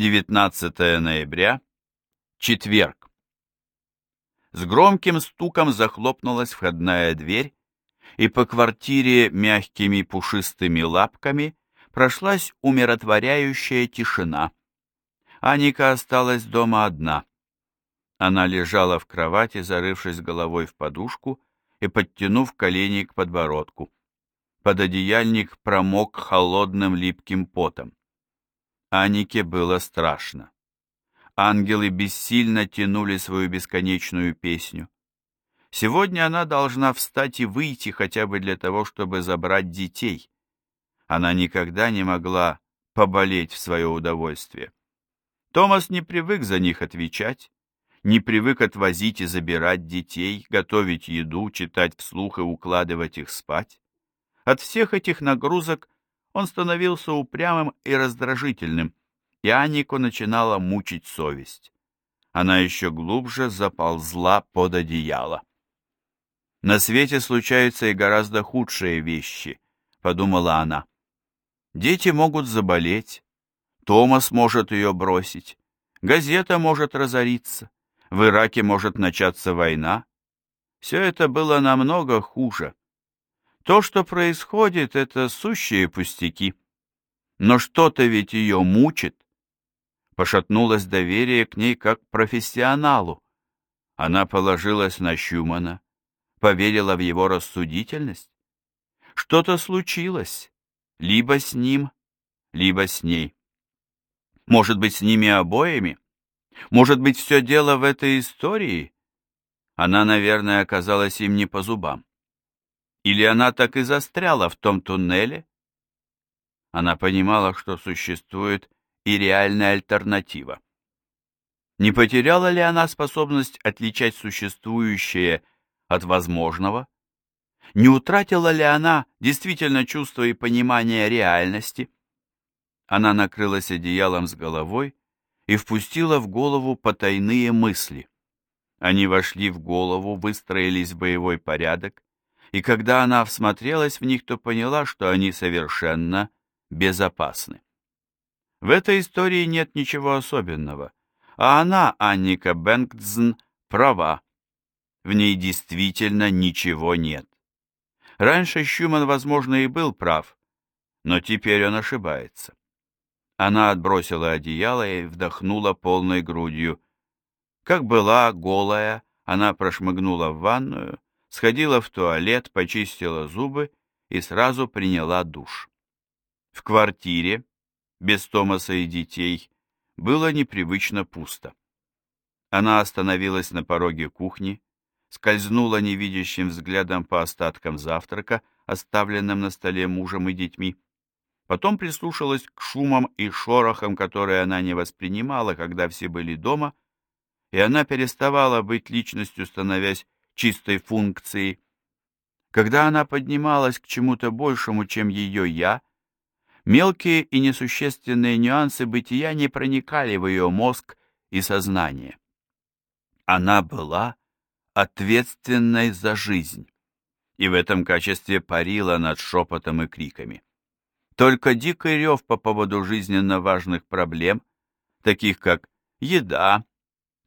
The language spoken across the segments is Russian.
19 ноября, четверг. С громким стуком захлопнулась входная дверь, и по квартире мягкими пушистыми лапками прошлась умиротворяющая тишина. Аника осталась дома одна. Она лежала в кровати, зарывшись головой в подушку и подтянув колени к подбородку. Пододеяльник промок холодным липким потом. Анике было страшно. Ангелы бессильно тянули свою бесконечную песню. Сегодня она должна встать и выйти хотя бы для того, чтобы забрать детей. Она никогда не могла поболеть в свое удовольствие. Томас не привык за них отвечать, не привык отвозить и забирать детей, готовить еду, читать вслух и укладывать их спать. От всех этих нагрузок он становился упрямым и раздражительным, и Анику начинала мучить совесть. Она еще глубже заползла под одеяло. «На свете случаются и гораздо худшие вещи», — подумала она. «Дети могут заболеть, Томас может ее бросить, газета может разориться, в Ираке может начаться война. Все это было намного хуже. То, что происходит, это сущие пустяки. Но что-то ведь ее мучит. Пошатнулось доверие к ней как к профессионалу. Она положилась на Щумана, поверила в его рассудительность. Что-то случилось, либо с ним, либо с ней. Может быть, с ними обоими? Может быть, все дело в этой истории? Она, наверное, оказалась им не по зубам. Или она так и застряла в том туннеле? Она понимала, что существует и реальная альтернатива. Не потеряла ли она способность отличать существующее от возможного? Не утратила ли она действительно чувство и понимание реальности? Она накрылась одеялом с головой и впустила в голову потайные мысли. Они вошли в голову, выстроились в боевой порядок, и когда она всмотрелась в них, то поняла, что они совершенно безопасны. В этой истории нет ничего особенного, а она, Анника Бенгтзн, права. В ней действительно ничего нет. Раньше Щуман, возможно, и был прав, но теперь он ошибается. Она отбросила одеяло и вдохнула полной грудью. Как была, голая, она прошмыгнула в ванную, сходила в туалет, почистила зубы и сразу приняла душ. В квартире, без Томаса и детей, было непривычно пусто. Она остановилась на пороге кухни, скользнула невидящим взглядом по остаткам завтрака, оставленным на столе мужем и детьми, потом прислушалась к шумам и шорохам, которые она не воспринимала, когда все были дома, и она переставала быть личностью, становясь чистой функцией. Когда она поднималась к чему-то большему, чем ее «я», мелкие и несущественные нюансы бытия не проникали в ее мозг и сознание. Она была ответственной за жизнь, и в этом качестве парила над шепотом и криками. Только дикий рев по поводу жизненно важных проблем, таких как еда,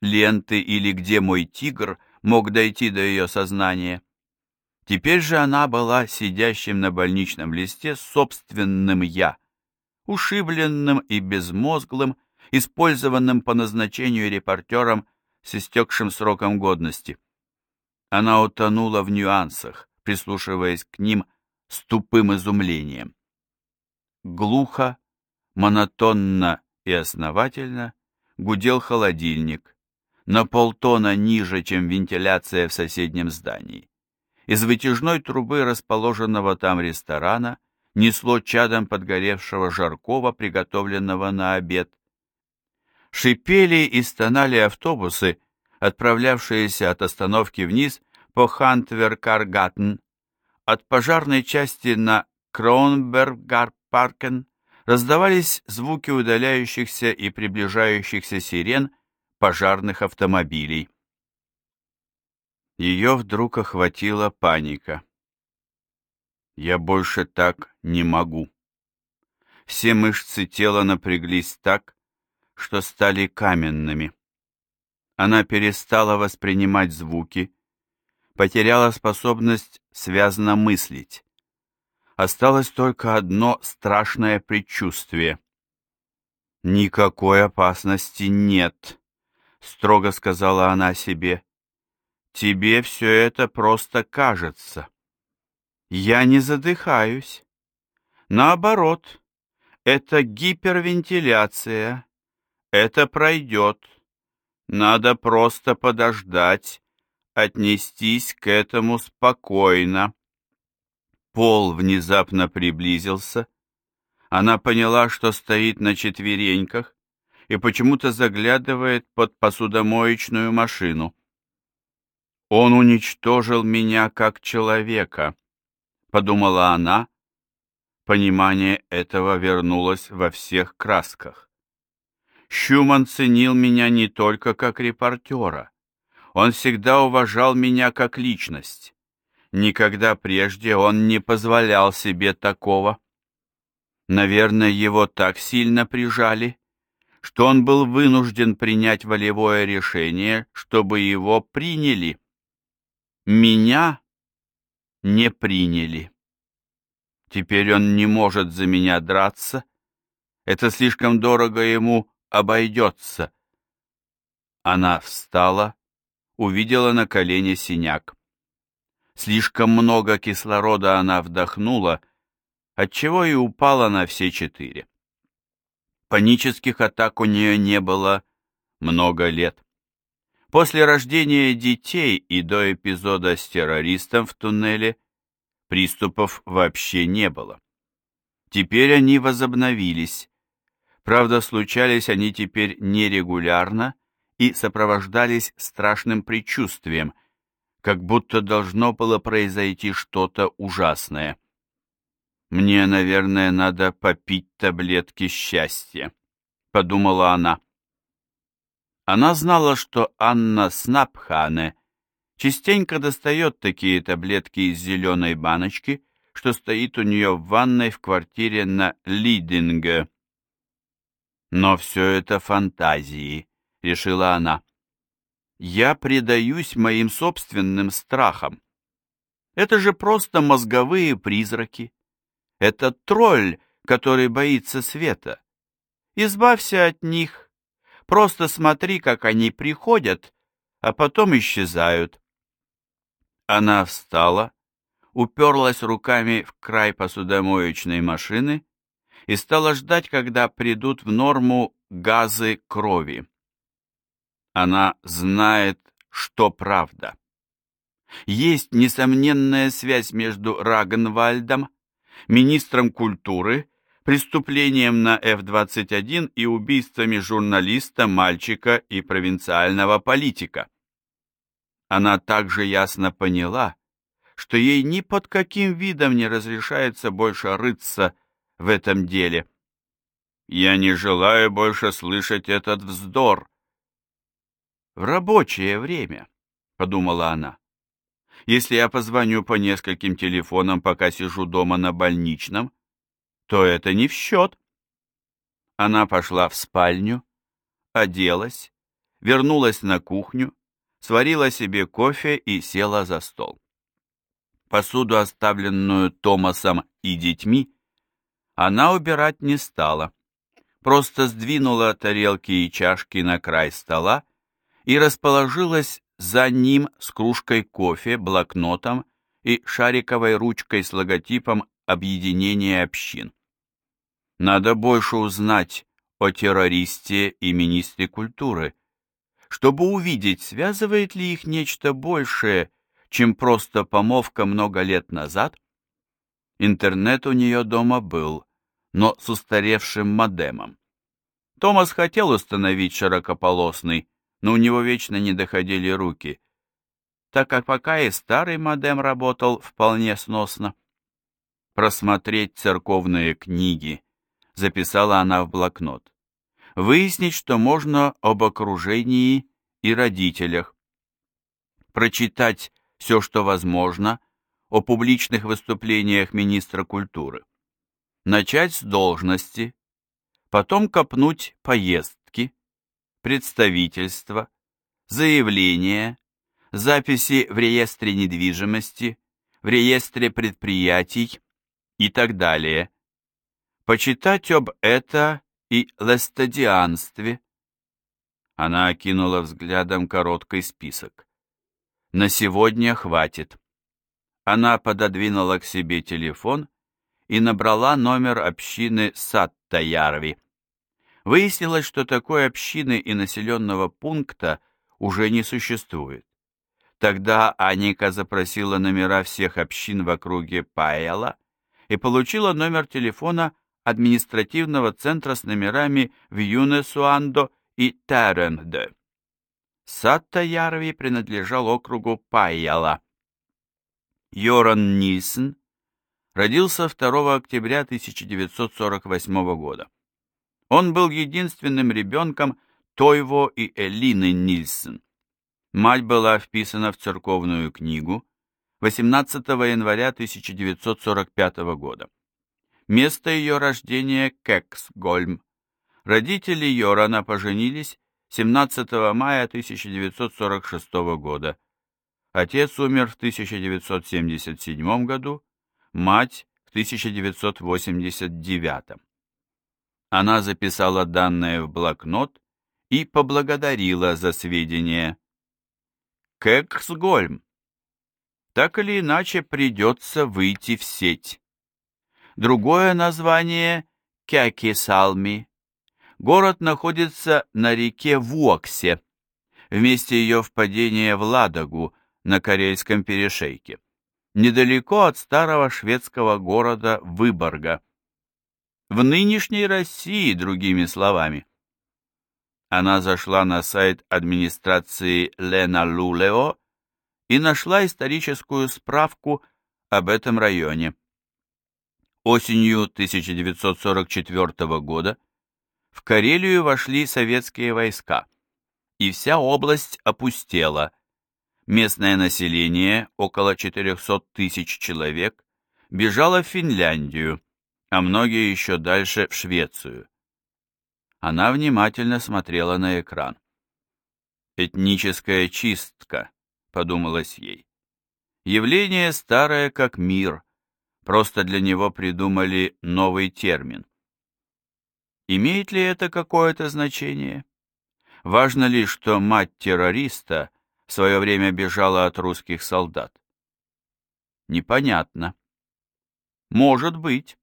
ленты или где мой тигр – мог дойти до ее сознания. Теперь же она была сидящим на больничном листе собственным «я», ушибленным и безмозглым, использованным по назначению репортером с истекшим сроком годности. Она утонула в нюансах, прислушиваясь к ним с тупым изумлением. Глухо, монотонно и основательно гудел холодильник, на полтона ниже, чем вентиляция в соседнем здании. Из вытяжной трубы, расположенного там ресторана, несло чадом подгоревшего жаркого, приготовленного на обед. Шипели и стонали автобусы, отправлявшиеся от остановки вниз по Хантверкаргаттен, от пожарной части на Кронберггарпаркен раздавались звуки удаляющихся и приближающихся сирен пожарных автомобилей. Ее вдруг охватила паника. Я больше так не могу. Все мышцы тела напряглись так, что стали каменными. Она перестала воспринимать звуки, потеряла способность связно мыслить. Осталось только одно страшное предчувствие. «Никакой опасности нет», — строго сказала она себе. «Тебе все это просто кажется. Я не задыхаюсь. Наоборот, это гипервентиляция. Это пройдет. Надо просто подождать, отнестись к этому спокойно. Пол внезапно приблизился. Она поняла, что стоит на четвереньках и почему-то заглядывает под посудомоечную машину. «Он уничтожил меня как человека», — подумала она. Понимание этого вернулось во всех красках. Щуман ценил меня не только как репортера. Он всегда уважал меня как личность. Никогда прежде он не позволял себе такого. Наверное, его так сильно прижали, что он был вынужден принять волевое решение, чтобы его приняли. Меня не приняли. Теперь он не может за меня драться. Это слишком дорого ему обойдется. Она встала, увидела на колене синяк. Слишком много кислорода она вдохнула, отчего и упала на все четыре. Панических атак у нее не было много лет. После рождения детей и до эпизода с террористом в туннеле приступов вообще не было. Теперь они возобновились. Правда, случались они теперь нерегулярно и сопровождались страшным предчувствием, как будто должно было произойти что-то ужасное. «Мне, наверное, надо попить таблетки счастья», — подумала она. Она знала, что Анна Снапхане частенько достает такие таблетки из зеленой баночки, что стоит у нее в ванной в квартире на Лидинге. Но все это фантазии, решила она я предаюсь моим собственным страхам. Это же просто мозговые призраки. Это тролль, который боится света. Избавься от них. Просто смотри, как они приходят, а потом исчезают. Она встала, уперлась руками в край посудомоечной машины и стала ждать, когда придут в норму газы крови. Она знает, что правда. Есть несомненная связь между Рагенвальдом, министром культуры, преступлением на F-21 и убийствами журналиста, мальчика и провинциального политика. Она также ясно поняла, что ей ни под каким видом не разрешается больше рыться в этом деле. «Я не желаю больше слышать этот вздор», в рабочее время, подумала она. Если я позвоню по нескольким телефонам, пока сижу дома на больничном, то это не в счет. Она пошла в спальню, оделась, вернулась на кухню, сварила себе кофе и села за стол. Посуду, оставленную Томасом и детьми, она убирать не стала, просто сдвинула тарелки и чашки на край стола и расположилась за ним с кружкой кофе, блокнотом и шариковой ручкой с логотипом объединения общин. Надо больше узнать о террористе и министре культуры, чтобы увидеть, связывает ли их нечто большее, чем просто помовка много лет назад. Интернет у нее дома был, но с устаревшим модемом. Томас хотел установить широкополосный, но у него вечно не доходили руки, так как пока и старый модем работал вполне сносно. Просмотреть церковные книги, записала она в блокнот. Выяснить, что можно об окружении и родителях. Прочитать все, что возможно, о публичных выступлениях министра культуры. Начать с должности, потом копнуть поездки, представительства, заявления, записи в реестре недвижимости, в реестре предприятий и так далее. Почитать об это и ластодианстве. Она окинула взглядом короткий список. На сегодня хватит. Она пододвинула к себе телефон и набрала номер общины Саттаярви. Выяснилось, что такой общины и населенного пункта уже не существует. Тогда Аника запросила номера всех общин в округе Паэла и получила номер телефона административного центра с номерами в Юнесуандо и Теренде. Саттаярви принадлежал округу Пайяла. Йоран Нильсон родился 2 октября 1948 года. Он был единственным ребенком Тойво и Элины Нильсон. Мать была вписана в церковную книгу 18 января 1945 года. Место ее рождения – Кексгольм. Родители Йорана поженились 17 мая 1946 года. Отец умер в 1977 году, мать в 1989. Она записала данные в блокнот и поблагодарила за сведения. Кексгольм. Так или иначе придется выйти в сеть. Другое название – Кякисалми. Город находится на реке Вуоксе, в месте ее впадения в Ладогу на Карельском перешейке недалеко от старого шведского города Выборга. В нынешней России, другими словами. Она зашла на сайт администрации Лена Лулео и нашла историческую справку об этом районе. Осенью 1944 года в Карелию вошли советские войска, и вся область опустела – Местное население, около 400 тысяч человек, бежало в Финляндию, а многие еще дальше в Швецию. Она внимательно смотрела на экран. «Этническая чистка», — подумалось ей. «Явление старое как мир, просто для него придумали новый термин. Имеет ли это какое-то значение? Важно ли, что мать террориста — в свое время бежала от русских солдат? Непонятно. Может быть.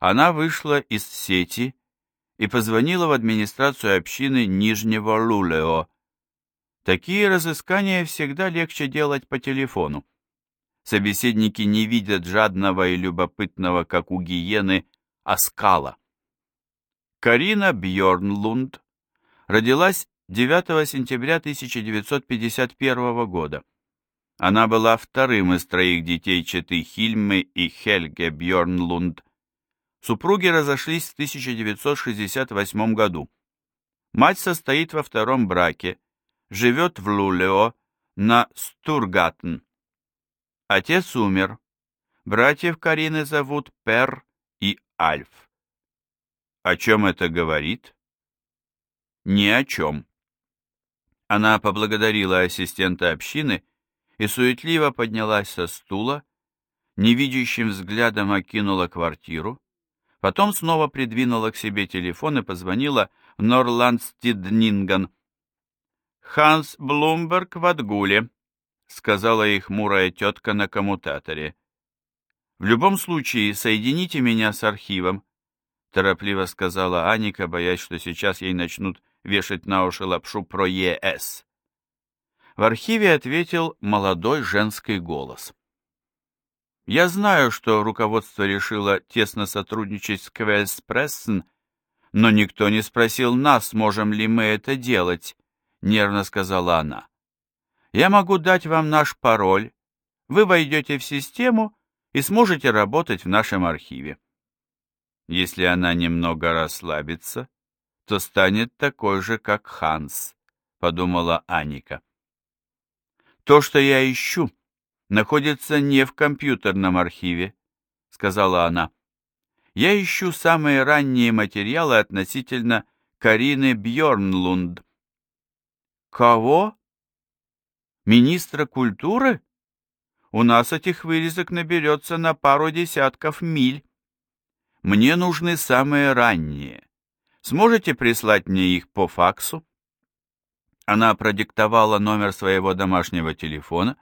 Она вышла из сети и позвонила в администрацию общины Нижнего Лулео. Такие разыскания всегда легче делать по телефону. Собеседники не видят жадного и любопытного, как у гиены, оскала. Карина Бьорнлунд родилась 9 сентября 1951 года. Она была вторым из троих детей четы Хильмы и Хельге Бьорнлунд. Супруги разошлись в 1968 году. Мать состоит во втором браке, живет в Лулео на Стургатн. Отец умер. Братьев Карины зовут Пер и Альф. О чем это говорит? Ни о чем. Она поблагодарила ассистента общины и суетливо поднялась со стула, невидящим взглядом окинула квартиру, потом снова придвинула к себе телефон и позвонила в Норландстиднинган. «Ханс Блумберг в отгуле», — сказала ей хмурая тетка на коммутаторе. «В любом случае, соедините меня с архивом», — торопливо сказала Аника, боясь, что сейчас ей начнут вешать на уши лапшу про ЕС. В архиве ответил молодой женский голос. Я знаю, что руководство решило тесно сотрудничать с Квельспрессен, но никто не спросил нас, можем ли мы это делать, нервно сказала она. Я могу дать вам наш пароль, вы войдете в систему и сможете работать в нашем архиве. Если она немного расслабится, то станет такой же, как Ханс, подумала Аника. То, что я ищу, находится не в компьютерном архиве, сказала она. Я ищу самые ранние материалы относительно Карины Бьорнлунд. Кого? Министра культуры? У нас этих вырезок наберется на пару десятков миль. Мне нужны самые ранние. Сможете прислать мне их по факсу? Она продиктовала номер своего домашнего телефона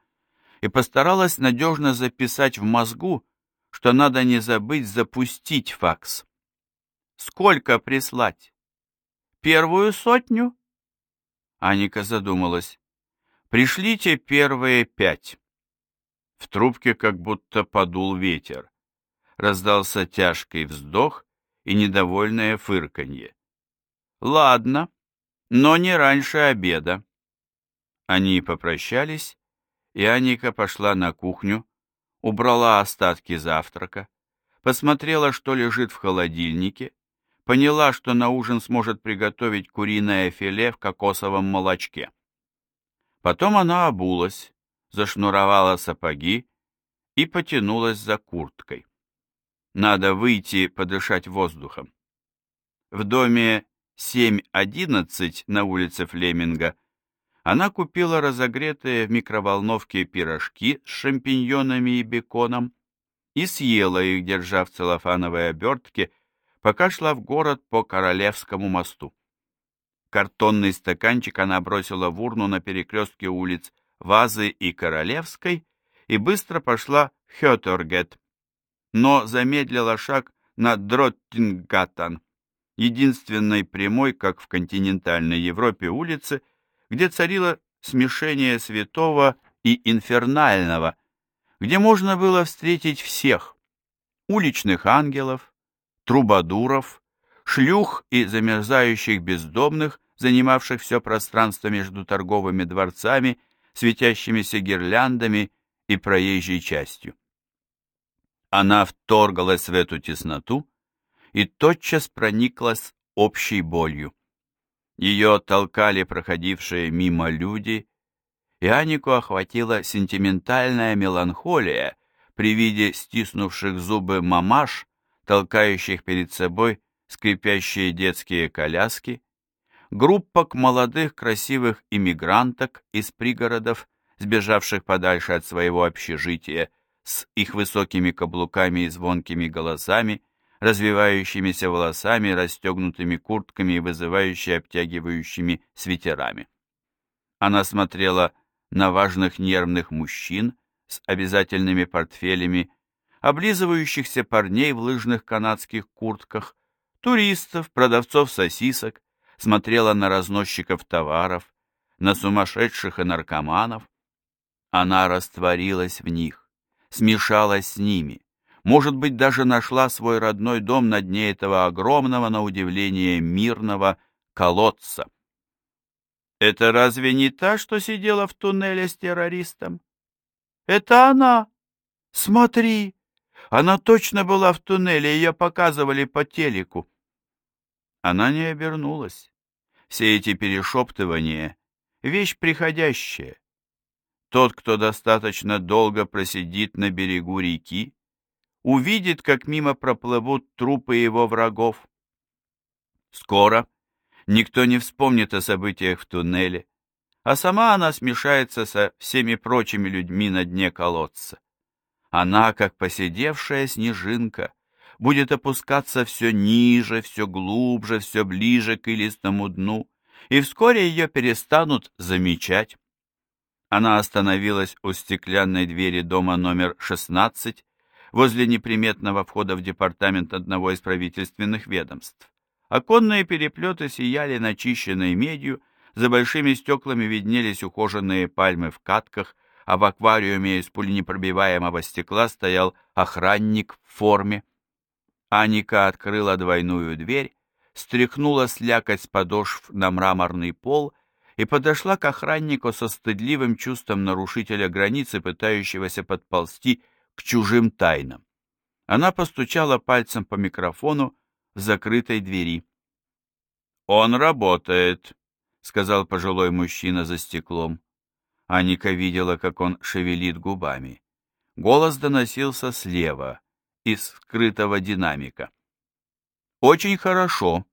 и постаралась надежно записать в мозгу, что надо не забыть запустить факс. Сколько прислать? Первую сотню? Аника задумалась. Пришлите первые пять. В трубке как будто подул ветер. Раздался тяжкий вздох и недовольное фырканье. Ладно, но не раньше обеда. Они попрощались, и Аника пошла на кухню, убрала остатки завтрака, посмотрела, что лежит в холодильнике, поняла, что на ужин сможет приготовить куриное филе в кокосовом молочке. Потом она обулась, зашнуровала сапоги и потянулась за курткой. Надо выйти подышать воздухом. В доме 7.11 на улице Флеминга она купила разогретые в микроволновке пирожки с шампиньонами и беконом и съела их, держа в целлофановой обертке, пока шла в город по Королевскому мосту. Картонный стаканчик она бросила в урну на перекрестке улиц Вазы и Королевской и быстро пошла в Хёторгет, но замедлила шаг на Дроттингаттан, единственной прямой, как в континентальной Европе, улице, где царило смешение святого и инфернального, где можно было встретить всех – уличных ангелов, трубадуров, шлюх и замерзающих бездомных, занимавших все пространство между торговыми дворцами, светящимися гирляндами и проезжей частью. Она вторгалась в эту тесноту и тотчас прониклась общей болью. Ее толкали проходившие мимо люди, и Анику охватила сентиментальная меланхолия при виде стиснувших зубы мамаш, толкающих перед собой скрипящие детские коляски, группок молодых красивых иммигранток из пригородов, сбежавших подальше от своего общежития, с их высокими каблуками и звонкими голосами, развивающимися волосами, расстегнутыми куртками и вызывающими обтягивающими свитерами. Она смотрела на важных нервных мужчин с обязательными портфелями, облизывающихся парней в лыжных канадских куртках, туристов, продавцов сосисок, смотрела на разносчиков товаров, на сумасшедших и наркоманов. Она растворилась в них, смешалась с ними, может быть, даже нашла свой родной дом на дне этого огромного, на удивление, мирного колодца. «Это разве не та, что сидела в туннеле с террористом?» «Это она! Смотри! Она точно была в туннеле, ее показывали по телеку!» Она не обернулась. Все эти перешептывания — вещь приходящая. Тот, кто достаточно долго просидит на берегу реки, увидит, как мимо проплывут трупы его врагов. Скоро никто не вспомнит о событиях в туннеле, а сама она смешается со всеми прочими людьми на дне колодца. Она, как посидевшая снежинка, будет опускаться все ниже, все глубже, все ближе к илистому дну, и вскоре ее перестанут замечать. Она остановилась у стеклянной двери дома номер 16 возле неприметного входа в департамент одного из правительственных ведомств. Оконные переплеты сияли начищенной медью, за большими стеклами виднелись ухоженные пальмы в катках, а в аквариуме из пуленепробиваемого стекла стоял охранник в форме. Аника открыла двойную дверь, стряхнула слякоть с подошв на мраморный пол и подошла к охраннику со стыдливым чувством нарушителя границы, пытающегося подползти к чужим тайнам. Она постучала пальцем по микрофону в закрытой двери. «Он работает», — сказал пожилой мужчина за стеклом. Аника видела, как он шевелит губами. Голос доносился слева, из скрытого динамика. «Очень хорошо.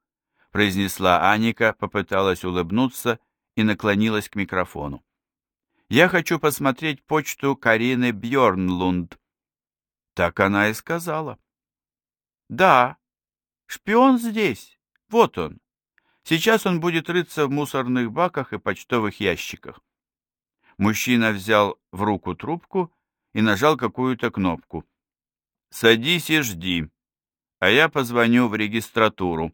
произнесла Аника, попыталась улыбнуться и наклонилась к микрофону. «Я хочу посмотреть почту Карины Бьорнлунд». Так она и сказала. «Да, шпион здесь. Вот он. Сейчас он будет рыться в мусорных баках и почтовых ящиках». Мужчина взял в руку трубку и нажал какую-то кнопку. «Садись и жди, а я позвоню в регистратуру».